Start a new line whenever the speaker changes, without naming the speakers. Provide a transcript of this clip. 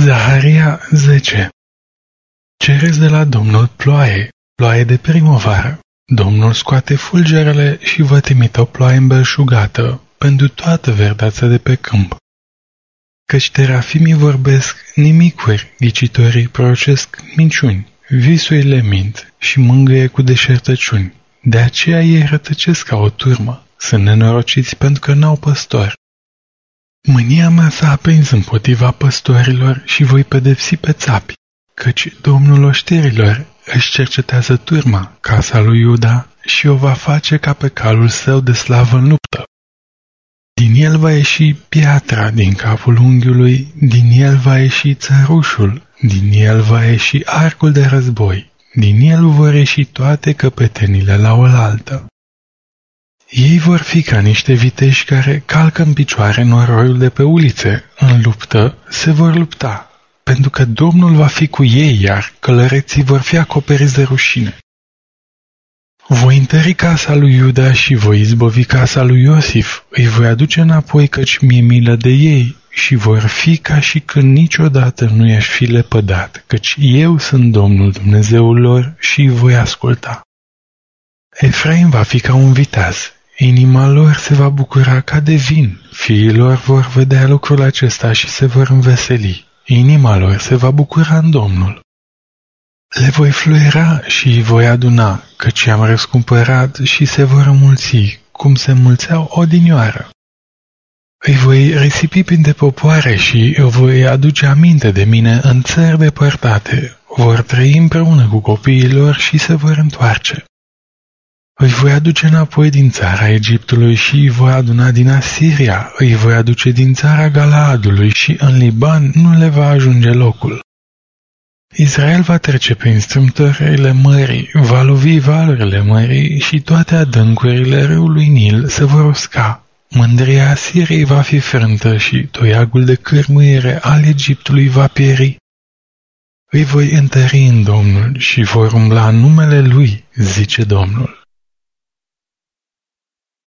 Zaharia 10 Cereți de la Domnul ploaie, ploaie de primăvară. Domnul scoate fulgerele și vă trimite o ploaie îmbelșugată pentru toată verdeața de pe câmp. Căci terafimii vorbesc nimicuri, ghicitorii procesc minciuni, visurile mint și mângâie cu deșertăciuni. De aceea ei rătăcesc ca o turmă, sunt nenorociți pentru că n-au păstori. Mânia mea s-a aprins împotriva păstorilor și voi pedepsi pe țapi, căci Domnul oșterilor își cercetează turma, casa lui Iuda, și o va face ca pe calul său de slavă în luptă. Din el va ieși piatra din capul unghiului, din el va ieși țărușul, din el va ieși arcul de război, din el vor ieși toate căpetenile la oaltă. Ei vor fi ca niște viteși care calcă în picioare noroiul de pe ulițe. În luptă se vor lupta, pentru că Domnul va fi cu ei, iar călăreții vor fi acoperiți de rușine. Voi întări casa lui Iuda și voi izbovi casa lui Iosif, îi voi aduce înapoi căci mi-e milă de ei și vor fi ca și când niciodată nu i-aș fi lepădat, căci eu sunt Domnul Dumnezeul lor și îi voi asculta. Efraim va fi ca un viteaz, Inima lor se va bucura ca de vin, fiilor vor vedea lucrul acesta și se vor înveseli. Inima lor se va bucura în Domnul. Le voi fluiera și îi voi aduna, căci am răscumpărat și se vor înmulți, cum se mulțeau odinioară. Îi voi risipi printre popoare și îi voi aduce aminte de mine în țări depărtate. Vor trăi împreună cu copiilor și se vor întoarce. Îi voi aduce înapoi din țara Egiptului și îi voi aduna din Asiria, îi voi aduce din țara Galaadului și în Liban nu le va ajunge locul. Israel va trece prin strâmtorările mării, va lovi valurile mării și toate adâncurile râului Nil se vor usca. Mândria Asiriei va fi frântă și toiagul de cârmuire al Egiptului va pieri. Îi voi întări în Domnul și vor umbla în numele Lui, zice Domnul.